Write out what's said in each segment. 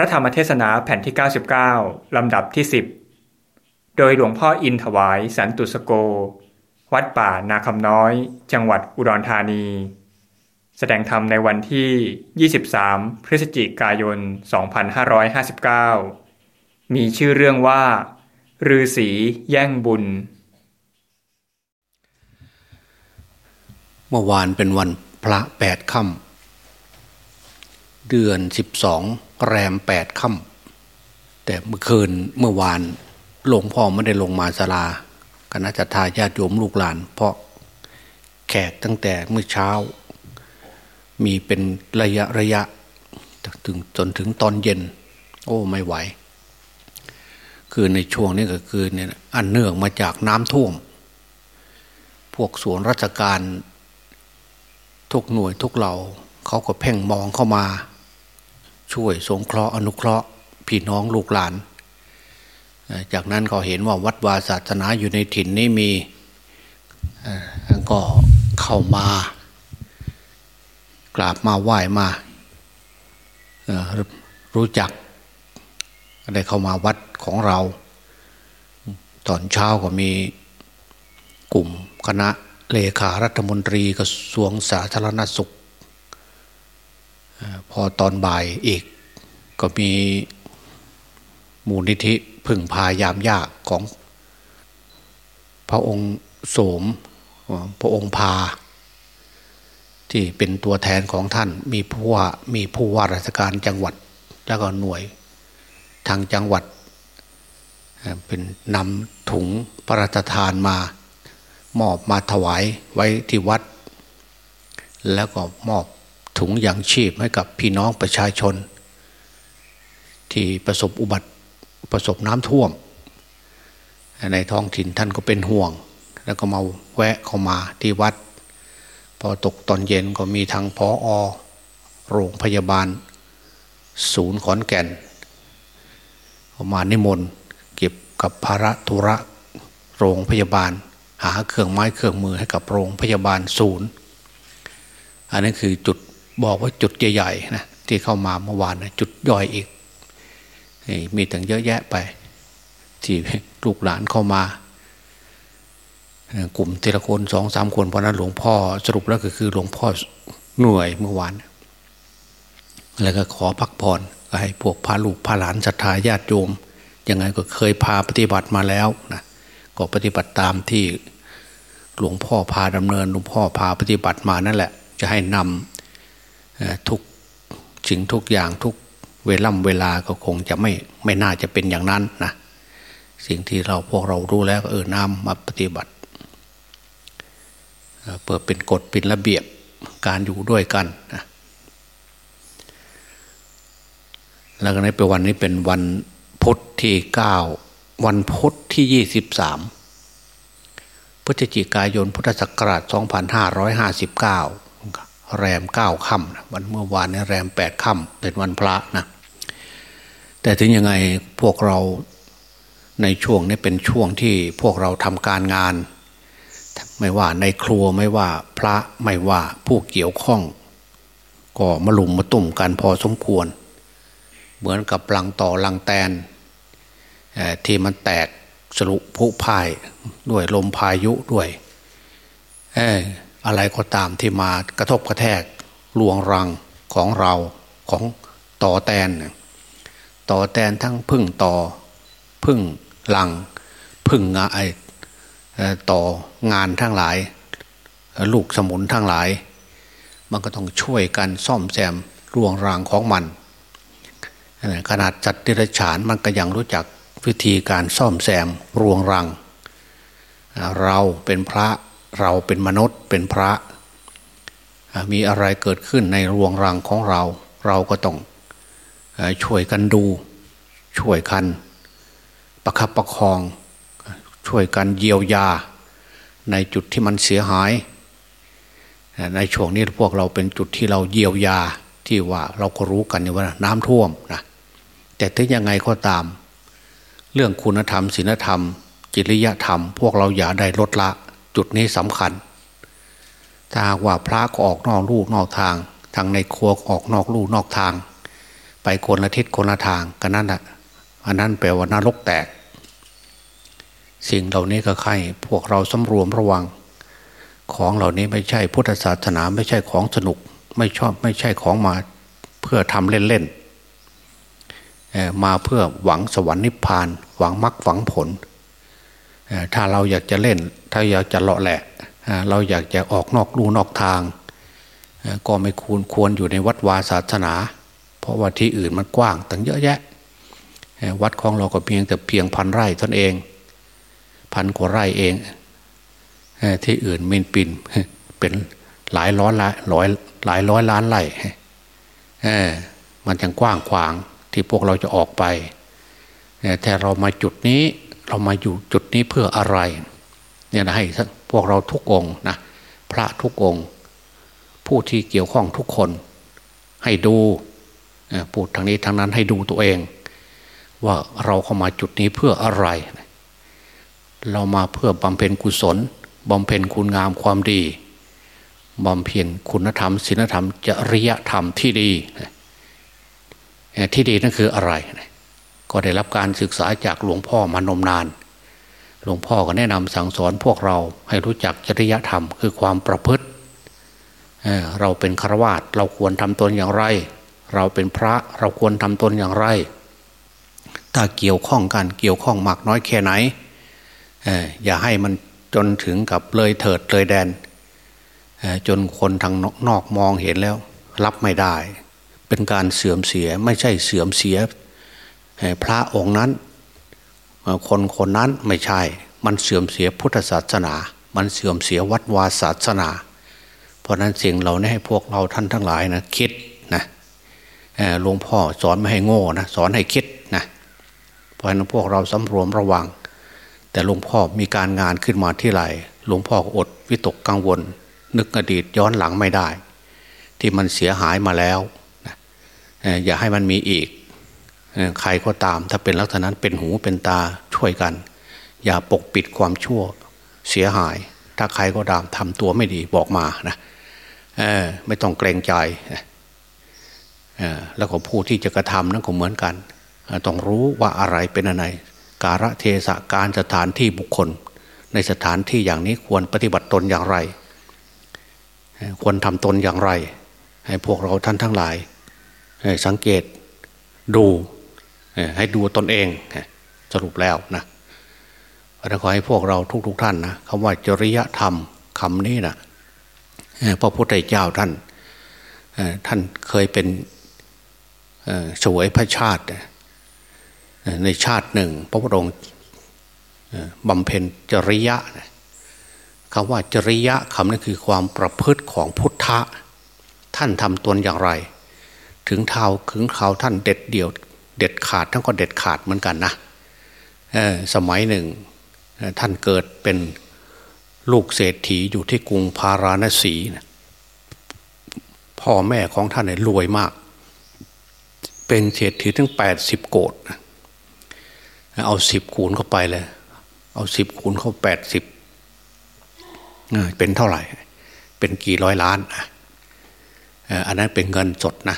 ระธรรมเทศนาแผ่นที่ 99 ลำดับที่ 10 โดยหลวงพ่ออินถวายสันตุสโก วัดป่านาคำน้อย จังหวัดอุดรธานี แสดงธรรมในวันที่ 23 พฤศจิกายน 2559 มีชื่อเรื่องว่าฤาษีแย่งบุญ เมื่อวานเป็นวันพระแปดค่ำ เดือนสิบสองแรมแปดค่ำแต่เมื่อคืนเมื่อวานหลวงพ่อไม่ได้ลงมาศาลาคณะจตาญาติโยมลูกหลาน เพราะแขกตั้งแต่เมื่อเช้า มีเป็นระยะระยะถึงจนถึงตอนเย็น โอ้ไม่ไหว คือในช่วงนี้ก็คือเนี่ยอันเนื่องมาจากน้ำท่วม พวกส่วนราชการทุกหน่วยทุกเหล่าเขาก็เพ่งมองเข้ามา ช่วยสงเคราะห์อนุเคราะห์พี่น้องลูกหลาน จากนั้นก็เห็นว่าวัดวาศาสนาอยู่ในถิ่นนี้มีก็เข้ามากราบมาไหว้มารู้จักได้เข้ามาวัดของเรา ตอนเช้าก็มีกลุ่มคณะเลขารัฐมนตรีกระทรวงสาธารณสุข พอตอนบ่ายอีก ก็มีมูลนิธิพึ่งพายามยากของ พระองค์โสมพระองค์พา ที่เป็นตัวแทนของท่านมีผู้ว่ามีผู้ว่าราชการจังหวัดแล้วก็หน่วยทางจังหวัด เป็นนำถุงพระราชทานมามอบมาถวายไว้ที่วัด แล้วก็มอบ ถุงยางชีพให้กับพี่น้องประชาชน ที่ประสบอุบัติประสบน้ำท่วม ในท้องถิ่นท่านก็เป็นห่วง แล้วก็มาแวะเข้ามาที่วัด พอตกตอนเย็นก็มีทางพออโรงพยาบาล ศูนย์ขอนแก่นเข้ามานิมนต์เก็บกับภาระธุระโรงพยาบาล หาเครื่องไม้เครื่องมือให้กับโรงพยาบาลศูนย์ อันนี้คือจุด บอกว่าจุดใหญ่ๆนะที่เข้ามาเมื่อวานนะจุดย่อยอีกมีถึงเยอะแยะไป ที่ลูกหลานเข้ามา กลุ่มทีละคนสองสามคนเพราะนั้นหลวงพ่อสรุปแล้วก็คือหลวงพ่อเหนื่อยเมื่อวาน แล้วก็ขอพักผ่อนก็ให้พวกพาลูกพาหลานศรัทธาญาติโยมยังไงก็เคยพาปฏิบัติมาแล้วนะก็ปฏิบัติตามที่หลวงพ่อพาดำเนินหลวงพ่อพาปฏิบัติมานั่นแหละ จะให้นำ ทุกสิ่งทุกอย่างทุกเวล่ำเวลาก็คงจะไม่ไม่น่าจะเป็นอย่างนั้นนะสิ่งที่เราพวกเรารู้แล้วเออนำมาปฏิบัติเปิดเป็นกฎเป็นระเบียบการอยู่ด้วยกันนะแล้วก็ในเป็นวันนี้เป็นวันพุทธที่เก้าวันพุธที่ยี่สิบสามพฤศจิกายนพุทธศักราชสองพันห้าร้อยห้าสิบเก้า แรมเก้าค่ำวันเมื่อวานนี้แรมแปดค่ำเป็นวันพระนะแต่ถึงยังไงพวกเราในช่วงนี้เป็นช่วงที่พวกเราทำการงาน ไม่ว่าในครัวไม่ว่าพระไม่ว่าผู้เกี่ยวข้อง ก็มาลุมมาตุ่มกันพอสมควร เหมือนกับลังต่อลังแตนที่มันแตกสรุพุพายด้วยลมพายุด้วย อะไรก็ตามที่มากระทบกระแทกลวงรังของเราของต่อแตนต่อแตนทั้งพึ่งต่อพึ่งลังพึ่งงาไอต่องานทั้งหลาย ลูกสมุนทั้งหลาย มันก็ต้องช่วยกันซ่อมแซมรวงรังของมัน ขนาดจัดดิรฉานมันก็ยังรู้จักวิธีการซ่อมแซมรวงรัง เราเป็นพระ เราเป็นมนุษย์เป็นพระ มีอะไรเกิดขึ้นในรวงรังของเรา เราก็ต้องช่วยกันดู ช่วยกันประคับประคอง ช่วยกันเยียวยา ในจุดที่มันเสียหาย ในช่วงนี้พวกเราเป็นจุดที่เราเยียวยาที่ว่าเราก็รู้กันว่าน้ำท่วมนะแต่ถึงยังไงก็ตาม เรื่องคุณธรรมศีลธรรม จริยธรรม พวกเราอย่าได้ลดละ จุดนี้สำคัญ ถ้าว่าพระก็ออกนอกลู่นอกทาง ทางในครัวออกนอกลู่นอกทาง ไปคนละทิศคนละทางกันนั่นแหะอันนั้นแปลว่านรกแตก สิ่งเหล่านี้ก็ใครพวกเราสำรวมระวัง ของเหล่านี้ไม่ใช่พุทธศาสนาไม่ใช่ของสนุก ไม่ชอบไม่ใช่ของมาเพื่อทำเล่นๆมาเพื่อหวังสวรรค์นิพพาน หวังมรรคหวังผล ถ้าเราอยากจะเล่น ถ้าอยากจะเลาะแหละเราอยากจะออกนอกลู่นอกทาง ก็ไม่ควรควรอยู่ในวัดวาศาสนา เพราะว่าที่อื่นมันกว้างตั้งเยอะแยะ วัดของเราก็เพียงแต่เพียงพันไร่ตนเอง พันกว่าไร่เอง ที่อื่นมินปินเป็นหลายร้อยละร้อยหลายร้อยล้านไร่มันยังกว้างขวางที่พวกเราจะออกไปแต่เรามาจุดนี้เรามาอยู่จุดนี้เพื่ออะไร เนี่ยนะให้พวกเราทุกองนะพระทุกองผู้ที่เกี่ยวข้องทุกคนให้ดูพูดทางนี้ทางนั้นให้ดูตัวเอง ว่าเราเข้ามาจุดนี้เพื่ออะไร เรามาเพื่อบำเพ็ญกุศลบำเพ็ญคุณงามความดีบำเพ็ญคุณธรรมศีลธรรมจริยธรรมที่ดี ที่ดีนั่นคืออะไร ก็ได้รับการศึกษาจากหลวงพ่อมานมนาน หลวงพ่อก็แนะนำสั่งสอนพวกเราให้รู้จักจริยธรรม คือความประพฤติเเราเป็นฆราวาสเราควรทำตนอย่างไร เราเป็นพระเราควรทำตนอย่างไร ถ้าเกี่ยวข้องกันเกี่ยวข้องมากน้อยแค่ไหนอย่าให้มันจนถึงกับเลยเถิดเลยแดน จนคนทางนอกมองเห็นแล้ว รับไม่ได้ เป็นการเสื่อมเสียไม่ใช่เสื่อมเสียพระองค์นั้น คนคนนั้นไม่ใช่ มันเสื่อมเสียพุทธศาสนา มันเสื่อมเสียวัดวาศาสนา เพราะนั้นสิ่งเราให้พวกเราท่านทั้งหลายนะคิดนะหลวงพ่อสอนไม่ให้โง่นะสอนให้คิดนะเพราะนั้นพวกเราสำรวมระวัง แต่หลวงพ่อมีการงานขึ้นมาที่ไรหลวงพ่ออดวิตกกังวล นึกอดีตย้อนหลังไม่ได้ ที่มันเสียหายมาแล้วนะอย่าให้มันมีอีก ใครก็ตาม ถ้าเป็นลักษณะนั้นเป็นหูเป็นตาช่วยกัน อย่าปกปิดความชั่วเสียหาย ถ้าใครก็ตามทำตัวไม่ดีบอกมานะไม่ต้องเกรงใจแล้วก็ผู้ที่จะกระทำนั้นก็เหมือนกัน ต้องรู้ว่าอะไรเป็นอะไรการะเทศะการสถานที่บุคคล ในสถานที่อย่างนี้ควรปฏิบัติตนอย่างไร ควรทำตนอย่างไร ให้พวกเราท่านทั้งหลาย สังเกตดู ให้ดูตนเองสรุปแล้วนะแต่ขอให้พวกเราทุกๆทท่านนะคำว่าจริยธรรมคำนี้นะพระพุทธเจ้าท่านท่านเคยเป็นสวยพระชาติ ในชาติหนึ่ง พระพุทธองค์บำเพ็ญจริยะคำว่าจริยะคำนั้นคือความประพฤติของพุทธะ ท่านทำตนอย่างไร ถึงเท้าถึงเขาท่านเด็ดเดี่ยว เด็ดขาดทั้งก็เด็ดขาดเหมือนกันนะสมัยหนึ่งท่านเกิดเป็นลูกเศรษฐีอยู่ที่กรุงพาราณสีนะพ่อแม่ของท่านเนี่ยรวยมาก เป็นเศรษฐีถึงแปดสิบโกดเอาสิบคูณเข้าไปเลย เอาสิบคูณเข้าแปดสิบเป็นเท่าไหร่ เป็นกี่ร้อยล้านอันนั้นเป็นเงินสดนะ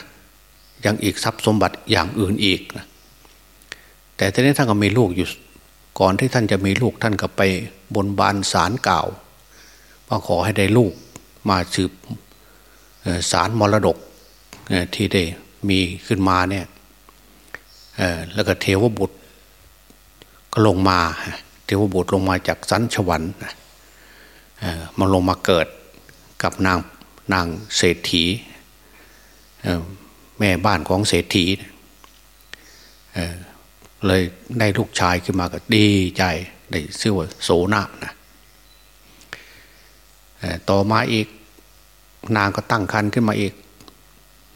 ยังอีกทรัพย์สมบัติอย่างอื่นอีกนะแต่ตอนนี้ท่านก็มีลูกอยู่ ก่อนที่ท่านจะมีลูกท่านก็ไปบนบานสารเก่าว่าขอให้ได้ลูกมาสืบสารมรดกที่ได้มีขึ้นมาเนี่ยแล้วก็เทวบุตรก็ลงมา เทวบุตรลงมาจากสันชวันมาลงมาเกิดกับนางนางเศรษฐี แม่บ้านของเศรษฐีเเลยได้ลูกชายขึ้นมาก็ดีใจได้ชื่อว่าโสนะนะต่อมาอีกนางก็ตั้งครรภ์ขึ้นมาอีก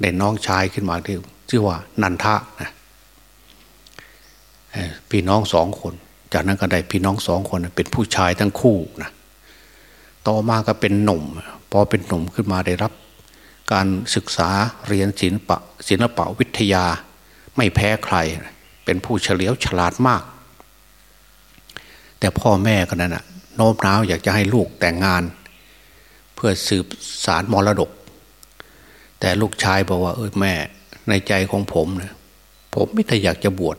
ได้น้องชายขึ้นมาที่ชื่อว่านันทะนะพี่น้องสองคน จากนั้นก็ได้พี่น้องสองคนเป็นผู้ชายทั้งคู่นะต่อมาก็เป็นหนุ่ม พอเป็นหนุ่มขึ้นมาได้รับ การศึกษาเรียนศิลปะศิลปะวิทยา ไม่แพ้ใคร เป็นผู้เฉลียวฉลาดมาก แต่พ่อแม่ก็นั้นนะโน้มน้าวอยากจะให้ลูกแต่งงาน เพื่อสืบสารมรดก แต่ลูกชายบอกว่า เออแม่ในใจของผมเนะผมไม่ได้อยากจะบวช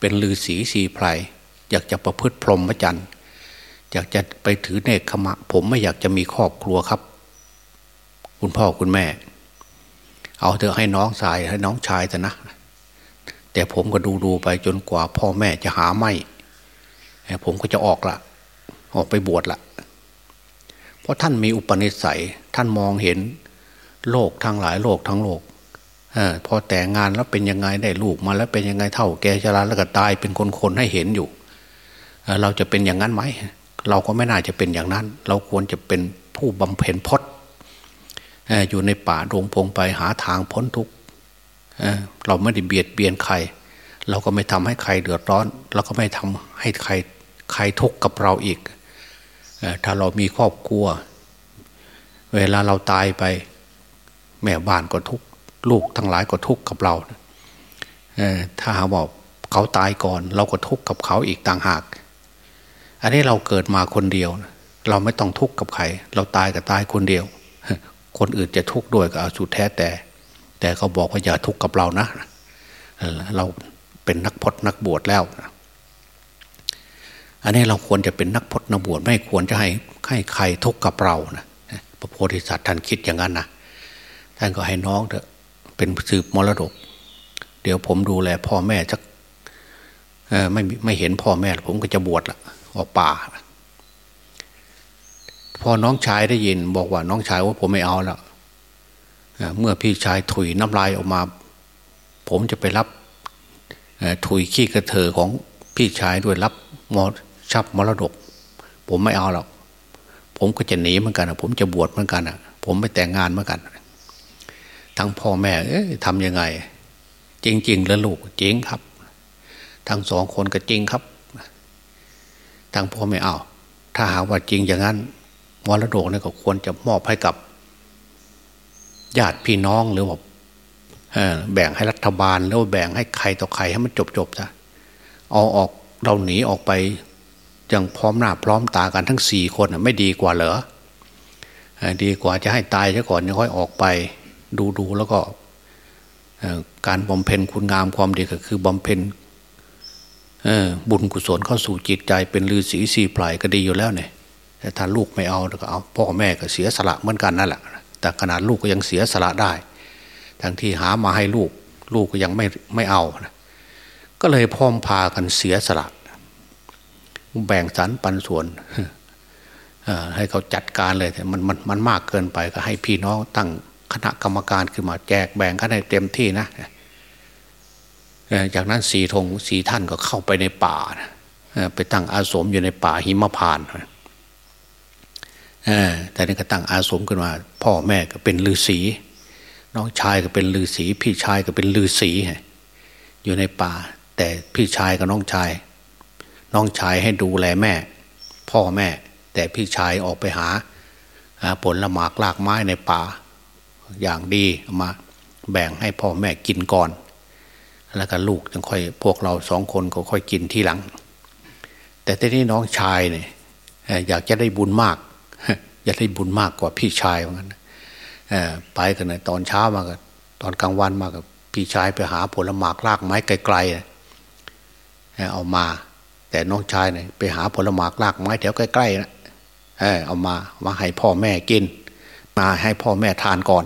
เป็นลือศีสีไพรอยากจะประพฤติพรหมจรรย์อยากจะไปถือเนคขมะ ผมไม่อยากจะมีครอบครัวครับ คุณพ่อคุณแม่ เอาเธอให้น้องชายให้น้องชายแต่นะ แต่ผมก็ดูดูไปจนกว่าพ่อแม่จะหาไม่ผมก็จะออกละออกไปบวชละเพราะท่านมีอุปนิสัยท่านมองเห็นโลกทั้งหลายโลกทั้งโลกอพอแต่งงานแล้วเป็นยังไงได้ลูกมาแล้วเป็นยังไงเท่าแกชราแล้วก็ตายเป็นคนๆให้เห็นอยู่เราจะเป็นอย่างนั้นไหม เราก็ไม่น่าจะเป็นอย่างนั้น เราควรจะเป็นผู้บำเพ็ญพจน์ อยู่ในป่าดงพงไปหาทางพ้นทุกข์เราไม่ได้เบียดเบียนใคร เราก็ไม่ทำให้ใครเดือดร้อน เราก็ไม่ทำให้ใครใครทุกข์กับเราอีก ถ้าเรามีครอบครัว เวลาเราตายไป แม่บ้านก็ทุกข์ลูกทั้งหลายก็ทุกข์กับเราถ้าหาบอกเขาตายก่อน เราก็ทุกข์กับเขาอีกต่างหาก อันนี้เราเกิดมาคนเดียว เราไม่ต้องทุกข์กับใคร เราตายก็ตายคนเดียว คนอื่นจะทุกข์ด้วยก็เอาสุดแท้แต่ แต่เขาบอกว่าอย่าทุกข์กับเรานะเราเป็นนักพจนักบวชแล้วอันนี้เราควรจะเป็นนักพจนักบวชไม่ควรจะให้ให้ใครทุกข์กับเรานะพระโพธิสัตว์ท่านคิดอย่างนั้นนะท่านก็ให้น้องเถอะเป็นสืบมรดก เดี๋ยวผมดูแลพ่อแม่จะไม่ไม่เห็นพ่อแม่ ผมก็จะบวชละออกป่า พอน้องชายได้ยิน บอกว่าน้องชายว่าผมไม่เอาแล้วเมื่อพี่ชายถุยน้ำลายออกมา ผมจะไปรับถุยขี้กระเถอของพี่ชายด้วยรับมอชับมรดก ผมไม่เอาหรอกผมก็จะหนีเหมือนกันผมจะบวชเหมือนกันผมไม่แต่งงานเหมือนกัน ทั้งพ่อแม่เอ๊ะทำยังไง จริงๆแล้วลูกจริงครับ ทั้งสองคนก็จริงครับทั้งพ่อแม่เอา ถ้าหาว่าจริงอย่างนั้น มรดกนี่ก็ควรจะมอบให้กับ ญาติพี่น้องหรือว่าแบ่งให้รัฐบาลหรือว่าแบ่งให้ใครต่อใครให้มันจบจบซะเอาออกเราหนีออกไปยังพร้อมหน้าพร้อมตากันทั้งสี่คนไม่ดีกว่าเหรอดีกว่าจะให้ตายซะก่อนยังค่อยออกไป ดูดูแล้วก็การบำเพ็ญคุณงามความดีก็คือบำเพ็ญบุญกุศลเข้าสู่จิตใจเป็นลือสีสีปลายก็ดีอยู่แล้วเนี่ย ถ้าลูกไม่เอาก็เอาพ่อแม่ก็เสียสละเหมือนกันนั่นแหละแต่ขนาดลูกก็ยังเสียสละได้ ทั้งที่หามาให้ลูก ลูกก็ยังไม่ไม่เอานะก็เลยพร้อมพากันเสียสละ แบ่งสรรปันส่วนให้เขาจัดการเลยแต่มันมันมันมากเกินไปก็ให้พี่น้องตั้งคณะกรรมการขึ้นมาแจกแบ่งกันให้เต็มที่นะจากนั้นสีธงสีท่านก็เข้าไปในป่าไปตั้งอาสมอยู่ในป่าหิมพาน แต่นี่ก็ตั้งอาสมขึ้นมาพ่อแม่ก็เป็นฤาษีน้องชายก็เป็นฤาษีพี่ชายก็เป็นฤาษีอยู่ในป่า แต่พี่ชายกับน้องชาย น้องชายให้ดูแลแม่ พ่อแม่ แต่พี่ชายออกไปหาผลละหมากลากไม้ในป่า อย่างดีมาแบ่งให้พ่อแม่กินก่อน แล้วก็ลูกยังค่อยพวกเราสองคนก็ค่อยกินทีหลัง แต่ทีนี้น้องชายเนี่ยอยากจะได้บุญมาก อยากได้บุญมากกว่าพี่ชายเหมือนกันไปกันนะตอนเช้ามากับตอนกลางวันมากับพี่ชายไปหาผลหมากลากไม้ไกลๆเอามา แต่น้องชายเนี่ยไปหาผลหมากลากไม้แถวใกล้ๆนะเอามามาให้พ่อแม่กิน มาให้พ่อแม่ทานก่อน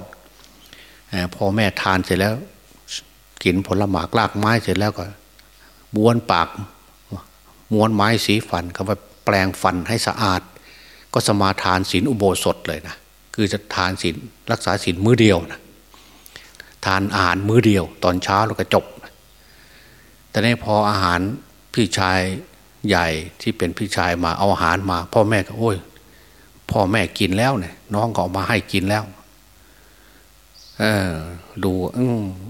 พ่อแม่ทานเสร็จแล้ว กินผลหมากลากไม้เสร็จแล้วก็บ้วนปากม้วนไม้สีฟันเขาไปแปลงฟันให้สะอาด ก็สมาทานศีลอุโบสถเลยนะคือจะทานศีลรักษาศีลมื้อเดียวนะทานอาหารมื้อเดียว ตอนเช้าแล้วก็จบ แต่ในพออาหารพี่ชายใหญ่ที่เป็นพี่ชายมาเอาอาหารมา พ่อแม่ก็โอ้ย พ่อแม่กินแล้วเนี่ยน้องก็ออกมาให้กินแล้วเออดูอ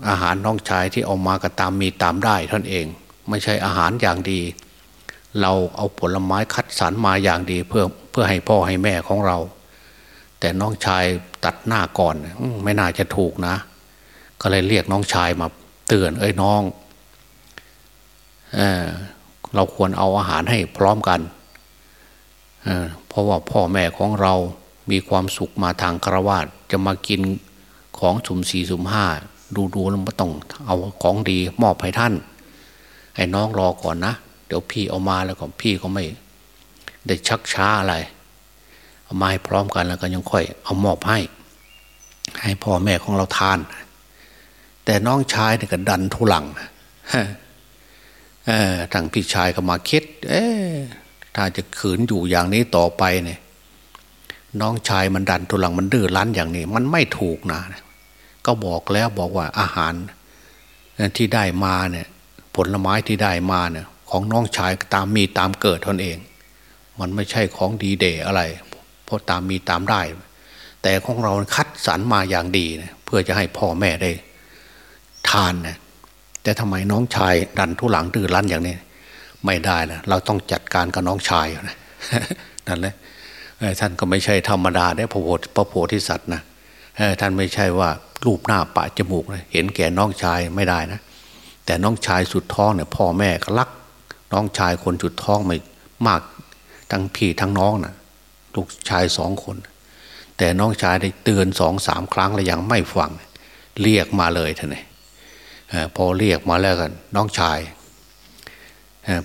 อาหารน้องชายที่เอามาก็ตามมีตามได้ท่านเอง ไม่ใช่อาหารอย่างดี เราเอาผลไม้คัดสรรมาอย่างดีเพื่อ พื่อให้พ่อให้แม่ของเรา แต่น้องชายตัดหน้าก่อนไม่น่าจะถูกนะ ก็เลยเรียกน้องชายมาเตือน เอ้ยน้องเออเราควรเอาอาหารให้พร้อมกันเเพราะว่าพ่อแม่ของเรามีความสุขมาทางครวาจะมากินของสุ่มสี่สุ่มห้าดูดูแล้วไม่ต้องเอาของดีมอบให้ท่านให้น้องรอก่อนนะ เดี๋ยวพี่เอามาแล้วก็พี่ก็ไม่ ได้ชักช้าอะไรเอามาให้พร้อมกันแล้วก็ยังค่อยเอามอบให้ ให้พ่อแม่ของเราทาน แต่น้องชายเนี่ยก็ดันทุลังเออทางพี่ชายก็มาคิด เอ๊ถ้าจะขืนอยู่อย่างนี้ต่อไปเนี่ย น้องชายมันดันทุลังมันดื้อรั้นอย่างนี้ มันไม่ถูกนะ ก็บอกแล้วบอกว่าอาหารที่ได้มาเนี่ย ผลไม้ที่ได้มาเนี่ย ของน้องชายตามมีตามเกิดตนเอง มันไม่ใช่ของดีเดย์อะไร เพราะตามมีตามได้ แต่ของเราคัดสรรมาอย่างดีนะเพื่อจะให้พ่อแม่ได้ทานนะแต่ทำไมน้องชายดันทุหลังดื้อรั้นอย่างนี้ ไม่ได้นะเราต้องจัดการกับน้องชายนะนั่นแหละท่านก็ไม่ใช่ธรรมดาได้พระโพธิพระโพธิสัตว์นะท่านไม่ใช่ว่ารูปหน้าปะจมูกนะเห็นแก่น้องชายไม่ได้นะ แต่น้องชายสุดท้องเนี่ยพ่อแม่ก็รัก น้องชายคนสุดท้องไม่มาก ทั้งพี่ทั้งน้องนะลูกชายสองคน แต่น้องชายได้เตือนสองสามครั้งแล้วยังไม่ฟัง เรียกมาเลยท่านนี่พอเรียกมาแล้วกัน น้องชาย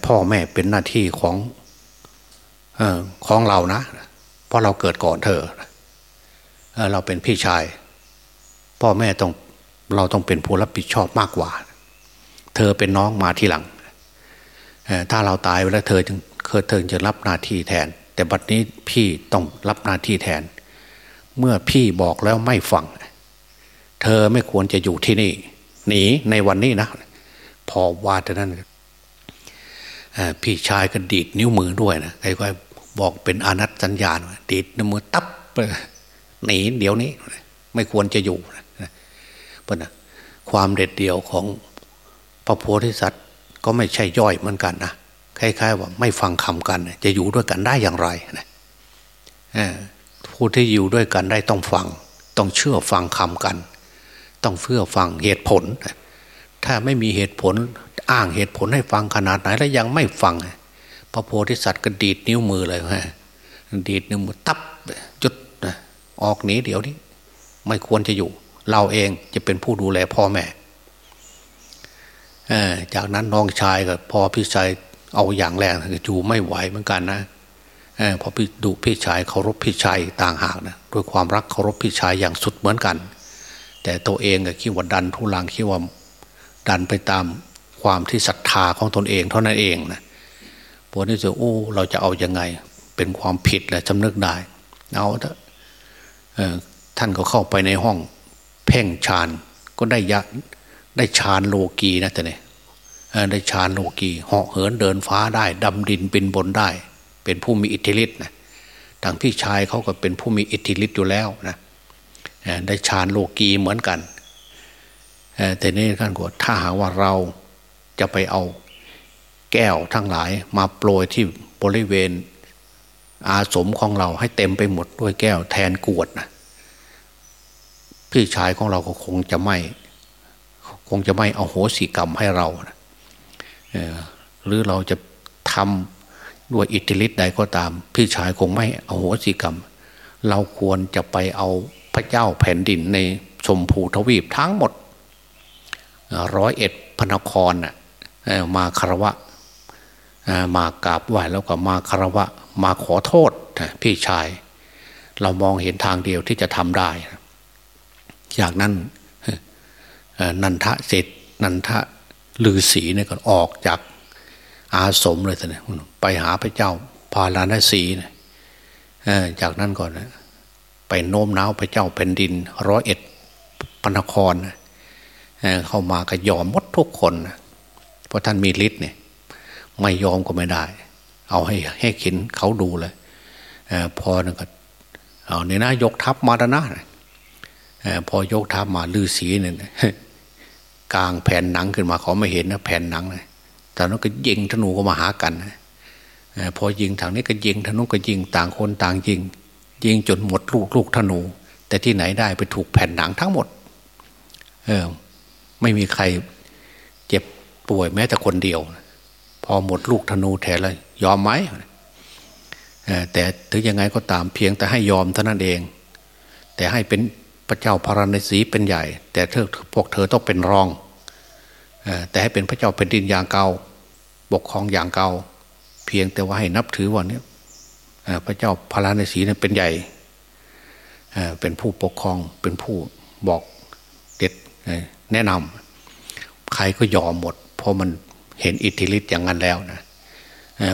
พ่อแม่เป็นหน้าที่ของของเรานะ เพราะเราเกิดก่อนเธอเราเป็นพี่ชาย พ่อแม่ต้องเราต้องเป็นผู้รับผิดชอบมากกว่า เธอเป็นน้องมาทีหลังถ้าเราตายไปแล้วเธอจึง เคยเธอจะรับหน้าที่แทน แต่บัดนี้พี่ต้องรับหน้าที่แทน เมื่อพี่บอกแล้วไม่ฟัง เธอไม่ควรจะอยู่ที่นี่ หนีในวันนี้นะ พอว่าแต่นั้นพี่ชายก็ดีดนิ้วมือด้วยนะใครๆบอกเป็นอนัตสัญญาณดีดนิ้วมือตับหนีเดี๋ยวนี้ ไม่ควรจะอยู่เพราะนะความเด็ดเดี่ยวของพระโพธิสัตว์ก็ไม่ใช่ย่อยเหมือนกันนะ คล้ายๆ ว่าไม่ฟังคำกัน จะอยู่ด้วยกันได้อย่างไรนะผู้ที่อยู่ด้วยกันได้ต้องฟัง ต้องเชื่อฟังคำกัน ต้องเชื่อฟังเหตุผล ถ้าไม่มีเหตุผลอ้างเหตุผลให้ฟังขนาดไหนแล้วยังไม่ฟัง พระโพธิสัตว์ก็ดีดนิ้วมือเลยฮะดีดนิ้วมือตับจุดออกหนีเดี๋ยวนี้ ไม่ควรจะอยู่ เราเองจะเป็นผู้ดูแลพ่อแม่จากนั้นน้องชายกับพ่อพี่ชาย เอาอย่างแรงอยู่ไม่ไหวเหมือนกันนะเพอพี่ดูพี่ชายเคารพพี่ชายต่างหากนะด้วยความรักเคารพพี่ชายอย่างสุดเหมือนกัน แต่ตัวเองก็คิดว่าดันทุลังคิดว่าดันไปตามความที่ศรัทธาของตนเองเท่านั้นเองนะพวกนี้จะโอ้เราจะเอาอยัางไง เป็นความผิดแหละจำนึกได้เอาเถอะท่านก็เข้าไปในห้อง เพ่งฌานก็ได้ยะได้ฌานโลกีนะแต่เนี่ย ได้ฌานโลกีเหาะเหินเดินฟ้าได้ดำดินเป็นบนได้ เป็นผู้มีอิทธิฤทธิ์นะทางพี่ชายเขาก็เป็นผู้มีอิทธิฤทธิ์อยู่แล้วนะได้ฌานโลกีเหมือนกันแต่นี่ท่านก็ถ้าหากว่าเราจะไปเอาแก้วทั้งหลายมาโปรยที่บริเวณอาสมของเราให้เต็มไปหมดด้วยแก้วแทนกวดนะพี่ชายของเราก็คงจะไม่ คงจะไม่เอาโหสิกรรมให้เรานะ หรือเราจะทำด้วยอิทธิฤทธิ์ใดก็ตาม พี่ชายคงไม่เอาโหสิกรรม เราควรจะไปเอาพระเจ้าแผ่นดินในชมพูทวีปทั้งหมดร้อยเอ็ดพนครน่ะมาคารวะมากราบไหว้แล้วก็มาคารวะ มาขอโทษพี่ชาย เรามองเห็นทางเดียวที่จะทำได้ จากนั้นนันทะเสร็จนันทะ ลือศีเนี่ยก็ออกจากอาสมเลยท่านไปหาพระเจ้าพาลานสีนะจากนั้นก่อนนะไปโน้มน้าวพระเจ้าแผ่นดินร้อยเอ็ดปนครเข้ามาก็ยอมหมดทุกคน เพราะท่านมีฤทธิ์เนี่ย ไม่ยอมก็ไม่ได้ เอาให้ให้ขินเขาดูเลยอพอนะก็เอาในนะยกทัพมาแล้วนะพอยกทัพมาลือสีเนี่ย กลางแผ่นหนังขึ้นมาเขาไม่เห็นนะแผ่นหนังนะแต่นั้นก็ยิงธนูก็มาหากันพอยิงทางนี้ก็ยิงธนูก็ยิงต่างคนต่างยิง ยิงจนหมดลูกลูกธนู แต่ที่ไหนได้ไปถูกแผ่นหนังทั้งหมด เออ ไม่มีใครเจ็บป่วยแม้แต่คนเดียว พอหมดลูกธนูแทนเลยยอมไหมแต่ถึงยังไงก็ตามเพียงแต่ให้ยอมเท่านั้นเอง แต่ให้เป็น พระเจ้าพระราณสีเป็นใหญ่ แต่เธอพวกเธอต้องเป็นรอง แต่ให้เป็นพระเจ้าเป็นดินอย่างเก่าปกครองอย่างเก่าเพียงแต่ว่าให้นับถือวันนี้พระเจ้าพระราณสีนั้นเป็นใหญ่เป็นผู้ปกครองเป็นผู้บอกเด็ดแนะนำใครก็ยอมหมด เพราะมันเห็นอิทธิฤทธิ์อย่างนั้นแล้วนะ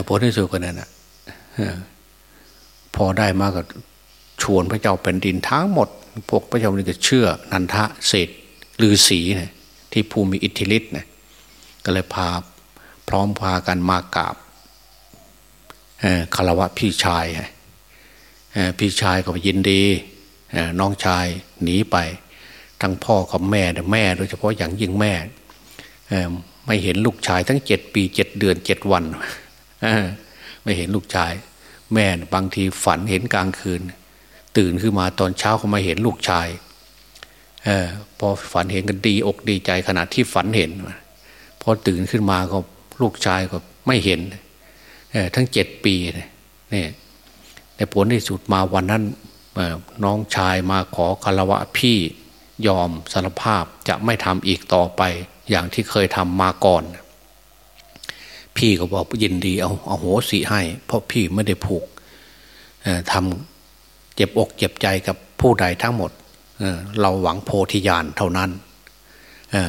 ผลที่สุดก็นั่นนะพอได้มากก็ชวนพระเจ้าเป็นดินทั้งหมด พวกพระเจ้านี่ก็เชื่อนันทะเศษลือสีนะที่ภูมิอิทธิฤทธิ์นะก็เลยพาพร้อมพากันมากราบคารวะพี่ชายพี่ชายก็ยินดีน้องชายหนีไปทั้งพ่อกับแม่แม่ โดยเฉพาะอย่างยิ่งแม่ไม่เห็นลูกชายทั้งเจ็ดปีเจ็ดเดือนเจ็ดวันไม่เห็นลูกชาย แม่บางทีฝันเห็นกลางคืน ตื่นขึ้นมาตอนเช้าเขามาเห็นลูกชายออพอฝันเห็นกันดีอกดีใจขณะที่ฝันเห็นพอตื่นขึ้นมาก็ลูกชายก็ไม่เห็นทั้งเจ็ดปีเนี่ยในผลที่สุดมาวันนั้นน้องชายมาขอคารวะพี่ยอมสารภาพจะไม่ทำอีกต่อไป อย่างที่เคยทำมาก่อน พี่ก็บอกยินดีเอาเอาโหสิให้ เพราะพี่ไม่ได้ผูกทำ เจ็บอกเจ็บใจกับผู้ใดทั้งหมดเราหวังโพธิญาณเท่านั้น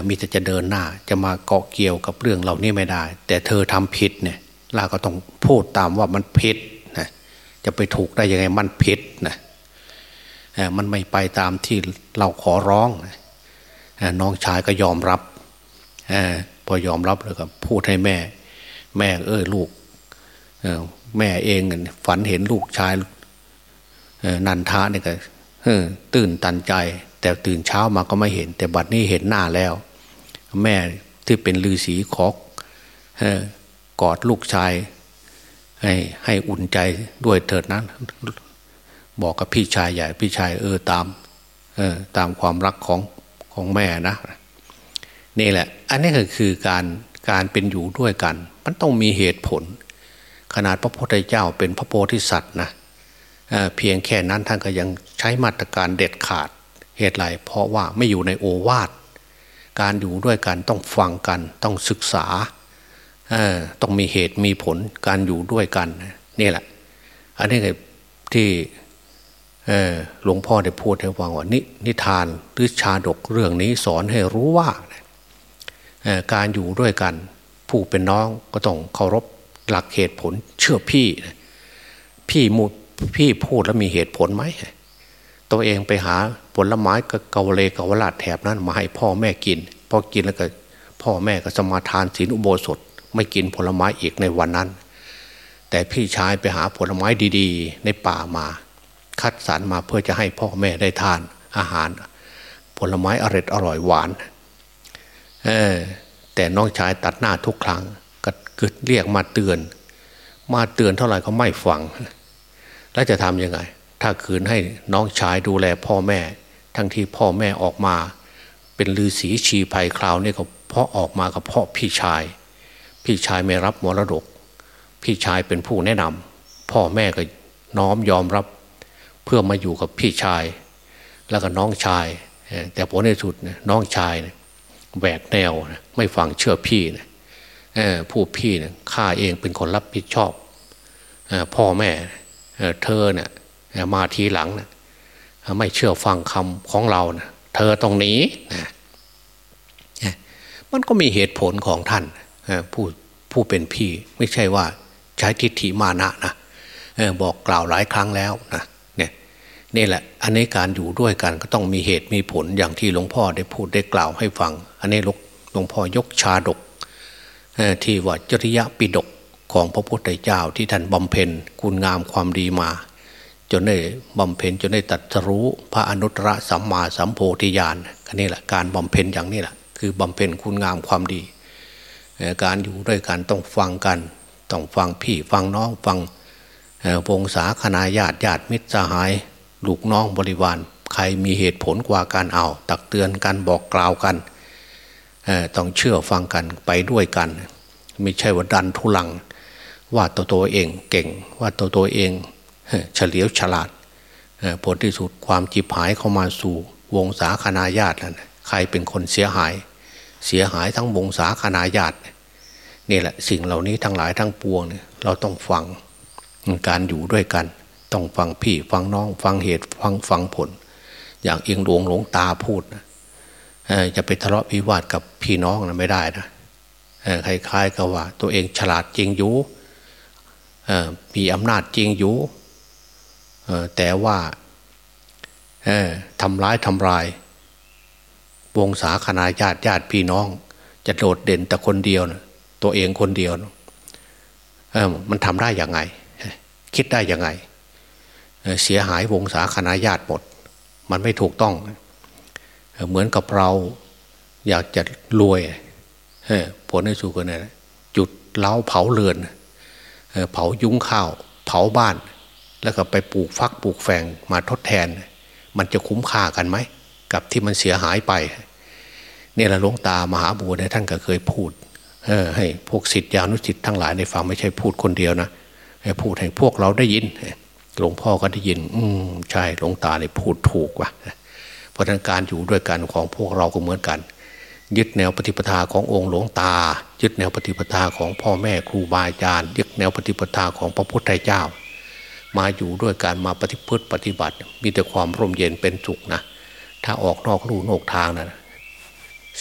มีแต่จะเดินหน้าจะมาเกาะเกี่ยวกับเรื่องเหล่านี้ไม่ได้ แต่เธอทำผิดเนี่ยเราก็ต้องพูดตามว่ามันผิดนะจะไปถูกได้ยังไงมันผิดนะมันไม่ไปตามที่เราขอร้องน้องชายก็ยอมรับพอยอมรับแล้วก็พูดให้แม่ แม่เออลูกแม่เองฝันเห็นลูกชาย นันทาเนี่ยก็ตื่นตันใจ แต่ตื่นเช้ามาก็ไม่เห็น แต่บัดนี้เห็นหน้าแล้ว แม่ที่เป็นลือสีขอกอดลูกชาย ให้ให้อุ่นใจด้วยเถิดนะบอกกับพี่ชายใหญ่พี่ชายเออตามเออตามความรักของของแม่นะ นี่แหละ อันนี้ก็คือการการเป็นอยู่ด้วยกัน มันต้องมีเหตุผล ขนาดพระพุทธเจ้าเป็นพระโพธิสัตว์นะ เพียงแค่นั้นท่านก็ยังใช้มาตรการเด็ดขาดเหตุไรเพราะว่าไม่อยู่ในโอวาทการอยู่ด้วยกันต้องฟังกันต้องศึกษาต้องมีเหตุมีผลการอยู่ด้วยกันนี่แหละ อันนี้ที่หลวงพ่อได้พูดให้ฟังว่านินทานหรือชาดกเรื่องนี้สอนให้รู้ว่าการอยู่ด้วยกัน ผู้เป็นน้องก็ต้องเคารพหลักเหตุผลเชื่อพี่ พี่มู พี่พูดแล้วมีเหตุผลไหมตัวเองไปหาผลไม้กับเกาเลกาวลาดแถบนั้นมาให้พ่อแม่กินพอกินแล้วก็พ่อแม่ก็สมาทานศีลอุโบสถ ไม่กินผลไม้อีกในวันนั้น แต่พี่ชายไปหาผลไม้ดีๆ ในป่ามา คัดสรรมาเพื่อจะให้พ่อแม่ได้ทานอาหาร ผลไม้อร่อยอร่อยหวานออแต่น้องชายตัดหน้าทุกครั้งก็กึดเรียกมาเตือน มาเตือนเท่าไหร่เขาไม่ฟัง แล้วจะทำยังไง ถ้าคืนให้น้องชายดูแลพ่อแม่ ทั้งที่พ่อแม่ออกมา เป็นลือสีชีภัยคราวนี้ก็เพราะออกมากับพ่อพี่ชาย พี่ชายไม่รับมรดก พี่ชายเป็นผู้แนะนำพ่อแม่ก็น้อมยอมรับ เพื่อมาอยู่กับพี่ชาย แล้วก็น้องชาย แต่ผลในสุดน้องชายแหวกแนวไม่ฟังเชื่อพี่ผู้พี่ข้าเองเป็นคนรับผิดชอบพ่อแม่ เธอเนี่ยมาทีหลังนะไม่เชื่อฟังคำของเรานะเธอตรงนี้นะมันก็มีเหตุผลของท่านผู้ผู้เป็นพี่ไม่ใช่ว่าใช้ทิฏฐิมานะนะบอกกล่าวหลายครั้งแล้วนะเนี่ยนี่แหละ อันนี้การอยู่ด้วยกันก็ต้องมีเหตุมีผลอย่างที่หลวงพ่อได้พูดได้กล่าวให้ฟัง อันนี้หลวงพ่อยกชาดกที่ว่าจริยะปิดก ของพระพุทธเจ้าที่ท่านบำเพ็ญคุณงามความดีมา จนได้บำเพ็ญจนได้ตัดรู้พระอนุตตรสัมมาสัมโพธิญาณอันนี้แหละการบำเพ็ญอย่างนี้แหละคือบำเพ็ญคุณงามความดี การอยู่ด้วยกันต้องฟังกัน ต้องฟังพี่ฟังน้องฟังวงศาคณาญาติญาติมิตรสหาย ลูกน้องบริวารใครมีเหตุผลกว่าการเอา ตักเตือนกันบอกกล่าวกันต้องเชื่อฟังกันไปด้วยกัน ไม่ใช่ว่าดันทุลัง ว่าตัวตัวเองเก่ง ว่าตัวตัวเองเฉลียวฉลาดผลที่สุดความจีบหายเข้ามาสู่วงศาคณาญาตินั่นใครเป็นคนเสียหาย เสียหายทั้งวงศาคณาญาตินี่แหละสิ่งเหล่านี้ทั้งหลายทั้งปวงเนี่ยเราต้องฟังการอยู่ด้วยกัน ต้องฟังพี่ฟังน้องฟังเหตุฟังฟังผล อย่างเอียงหลวงหลวงตาพูดนะจะไปทะเลาะวิวาทกับพี่น้องนะไม่ได้นะคล้ายๆกับว่า ตัวเองฉลาดจริงอยู่ มีอำนาจจริงอยู่แต่ว่าทำร้ายทำลาย วงศาคณาญาติญาติพี่น้อง จะโดดเด่นแต่คนเดียวนะตัวเองคนเดียวนะมันทำได้ยังไง คิดได้ยังไงเสียหายวงศาคณาญาติหมด มันไม่ถูกต้อง เหมือนกับเราอยากจะรวยผลในสุกันนะจุดเล้าเผาเรือน เผายุ้งข้าวเผาบ้าน แล้วก็ไปปลูกฟักปลูกแฝงมาทดแทน มันจะคุ้มค่ากันไหม กับที่มันเสียหายไปเนี่ยแหละหลวงตามหาบัวเนี่ยท่านก็เคยพูดให้พวกสิทธิานุสิทธิ์ทั้งหลายในฟังไม่ใช่พูดคนเดียวนะให้พูดให้พวกเราได้ยิน หลวงพ่อก็ได้ยิน อืมใช่หลวงตาเนี่ยพูดถูกว่ะเพราะนั้นการอยู่ด้วยกันของพวกเราก็เหมือนกัน ยึดแนวปฏิปทาขององค์หลวงตา ยึดแนวปฏิปทาของพ่อแม่ครูบาอาจารย์ ยึดแนวปฏิปทาของพระพุทธเจ้า มาอยู่ด้วยการมาปฏิพฤติปฏิบัติ มีแต่ความร่มเย็นเป็นสุขนะ ถ้าออกนอกลู่นอกทางนะ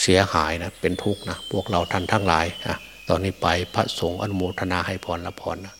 เสียหายนะเป็นทุกข์นะพวกเราท่านทั้งหลายนะตอนนี้ไปพระสงฆ์อนุโมทนาให้พรละพรนะ